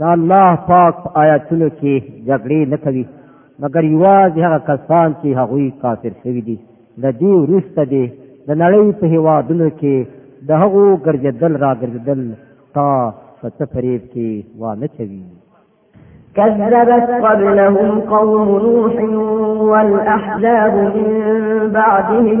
دا الله پاک په آیاتونو کې جګړې نه کوي مګر یوازې هغه کسان چې هغوی کافر شوي دي د دې وروسته دی د نړۍ په هیوادونو کې د هغو ګرځېدل را ګرځېدل تا په څه فریب کې وانه چوي كذبت قبلهم قوم نوح والأحزاب من بعدهم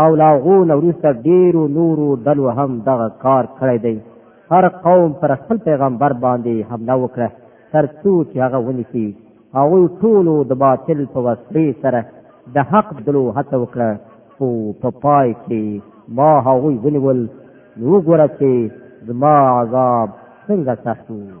او لاغو نورسته ډیرو نورو ډلو هم دغه کار کړی دی هر قوم پر خپل پیغمبر باندې حمله وکړه تر څو چې هغه ونیسي هغه ټول د باطل په وسیله سره د حق دلو هڅه وکړه خو په پای کې ما هغه ونیول نو ګوره چې زما عذاب څنګه سخت وو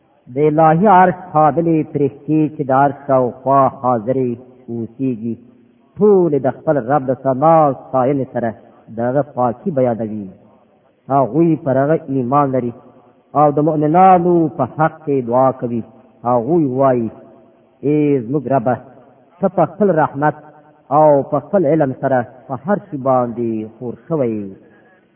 د الهي عرش قابلې پرښتې چې د عرش او خوا حاضرې اوسېږي ټول د خپل رب د سنا سایل سره دغه پاکي بیانوي هغوی پر هغه ایمان لري او د مؤمنانو په حق کې دعا کوي هغوی وایي ای زموږ ربه ته په خپل رحمت او په خپل علم سره په هر څه باندې خور شوی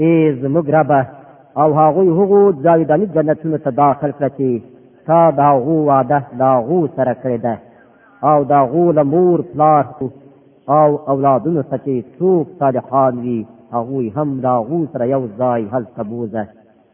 ای زموږ ربه او هغوی هغو جاویداني جنتونو ته داخل کړه چې تا د هغو وعده د هغو سره کړې ده او د هغو له مور پلار او اولادونو څخه چې څوک صالحان وي هغوی هم د هغو سره یو ځای هلته بوځه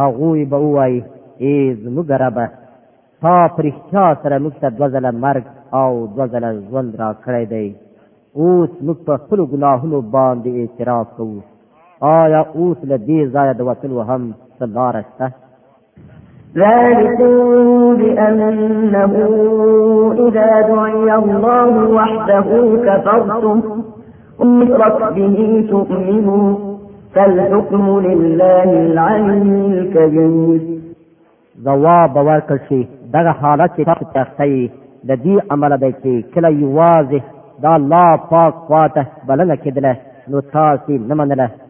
هغوی به وایي ای زموږ ربه تا په رښتیا سره موږ ته دوه ځله مرګ او دوه ځله ژوند را کړی دی اوس موږ په خپلو ګناهونو باندې اعتراف کوو آیا اوس له دې ځایه د وتلو هم څه لاره شته ذلكم بأنه إذا دعي الله وحده كفرتم أمرت به تؤمنوا فالحكم لله العلي الكبير ځواب به ورکړ شي دغه حالت چې تاسو ته ښیي د دې امله دی چې کله یوازې د الله پاک خواته بلنه کېدله نو تاسې نه منله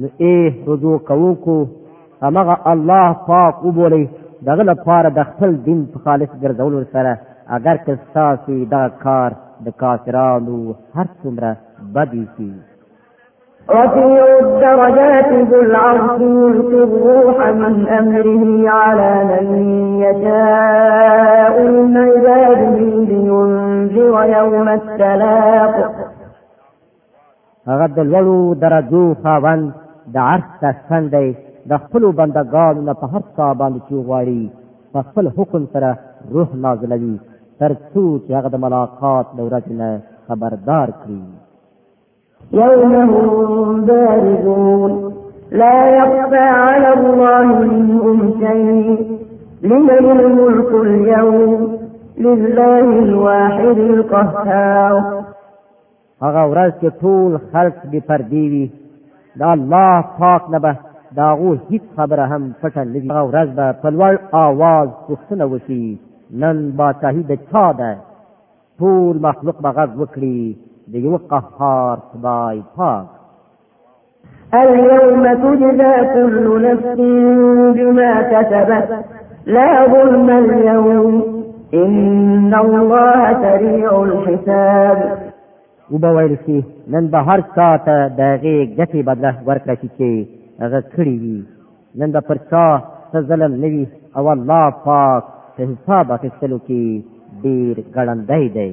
نو ای رجوع کوونکو همغه الله پاک وبولئ د هغه لپاره د خپل دین په خالص ګرځولو سره اګر که ستاسو دغه کار د کافرانو هر څومره بد وي رفيع الدرجات ذو العرش يلقي الروح من أمره على من يشاء من عباده لينذر يوم التلاق هغه د لوړو درجو خاوند د عرش څښتن دی د خپلو بندګانو نه په هر څه باندې چې غواړي په خپل حکم سره روح نازلوي تر څو چې هغه د ملاقات د ورځې نه خبردار کړي يوم هم بارزون لا يخفى على الله منهم شيء لمن الملك اليوم لله الواحد القهار هغه ورځ چې ټول خلق به پردې وي د الله پاک نه به د هغو هیڅ خبره هم پټه نه وي هغه ورځ به په لوړ آواز پوښتنه وشي نن باچاهي د چا ده ټول مخلوق به غږ وکړي د یو قهار خدای پاک اليوم تجزى كل نفس بما كسبت لا ظلم اليوم إن الله سريع الحساب وبه ویل شي نن به هر چا ته د هغې ګټې بدله ورکړه شي چې هغه کړې وي نن به پر چا څه ظلم نه وي او الله پاک په حساب اخیستلو کې ډېر ګړندی دی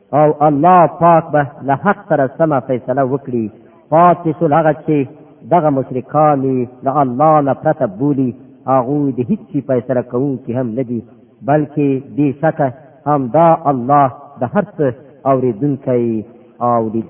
او الله پاک به له حق سره سمه فیصله وکړي پاتې شول هغه چې دغه مشرکان له الله نه پرته بولي هغوی د هیڅ شي فیصله کوونکي هم نه دي بلکې بېشکه همدا الله د هر څه اورېدونکی او لید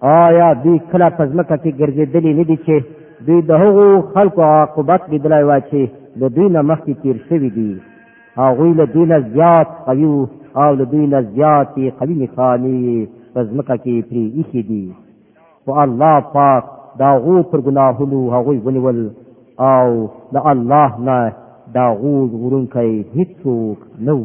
آیا دوی کله په ځمکه کې ګرځېدلي نه دي چې دوی د هغو خلکو عاقبت لیدلی وای چې له دوی نه مخکې تیر شوي دي هغوی له دوی نه زیات قوي وو او له دوی نه زیاتې قوي نښانې یې په ځمکه کې پرې ایښې دي خو الله پاک د هغو پر ګناهونو هغوی ونیول او د الله نه د هغو ژغورونکی هیڅوک نه و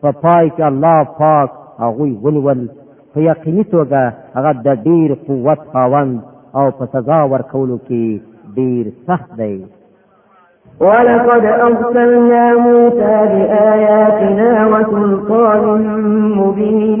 په پای کې الله پاک هغه ونیول په یقیني توګه هغه د ډیر قوت خاوند او په سزا ورکولو کې ډیر سخت دی ولقد أرسلنا موسى بآياتنا وسلطان مبين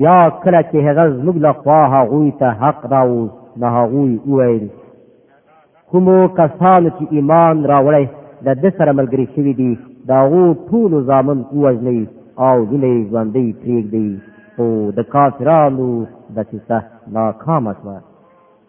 بیا کله چې هغه زموږ له خوا هغوی ته حق راوست نو هغوی وویل کومو کسانو چې ایمان راوړی د ده سره ملګري شوي دي د هغو ټولو زامن ووژنئ او وینه یې ژوندۍ پرېږدئ خو د کافرانو دسیسه ناکامه شوه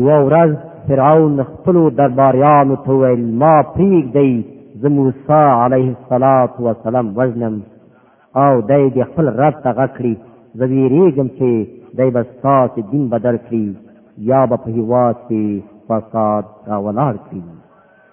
یو ورځ فرعون خپل درباریانو ته ویل ما پریګ دی زه موسی علیه الصلاۃ والسلام وزنم او دای د خپل رب ته غکړي زه ویریږم چې دای به ستاسو دین بدل کړي یا به په هیواد کې فساد راولار کړي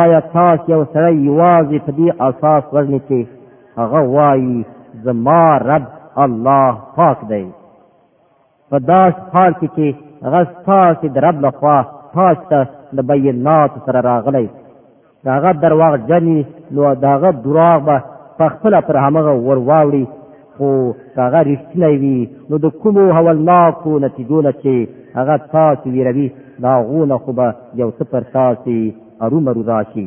آیا تاسو یو سړی یوازې په دې اساس وژنې چې هغه وایي زما رب الله پاک دی په داس حال کې چې هغه ستاسو د رب لخوا تاسو ته د بینات سره راغلی دا هغه درواغ جنې نو دا هغه دروغ به په خپل پر هغه ور واوړي خو که هغه رښتینی وي نو د کومو هولناکو نتیجو نه چې هغه تاسې ویروي د هغو نه خو به یو څه پر تاسې ارومرو راشي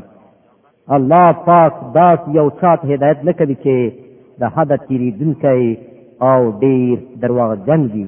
الله پاک داسې یو چا ته هدایت نه کوي چې د حده تېرېدونکی او ډېر درواغجن وي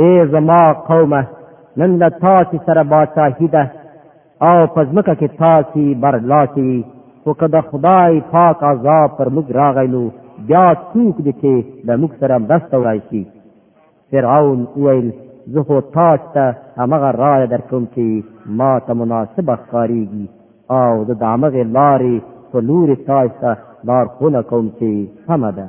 اے زما قومه نن له تاسې سره باچاهي ده او په ځمکه کې تاسې برلاسي وي خو که د خدای پاک عذاب پر موږ راغی نو بیا څوک دي چې د موږ سره مرسته وړای شي فرعون وویل زه خو تاسو ته همغه رایه درکوم چې ما ته مناسبه ښکارېږي او زه د همغې لارې په لورې تاسو ته لارښونه کوم چې سمه ده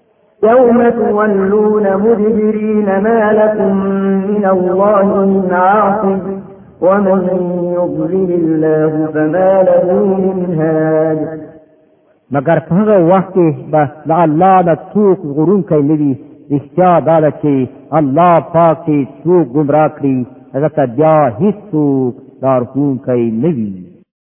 يوم تولون مدبرين ما لكم من الله من عاصم ومن يضلل الله فما له من هاد مگر په هغه وخت کې به د الله نه څوک غرونکی نه وي رښتیا دا ده چې الله پاک چې څوک ګمراه کړي هغه ته بیا هیڅوک لارښوونکی نه وي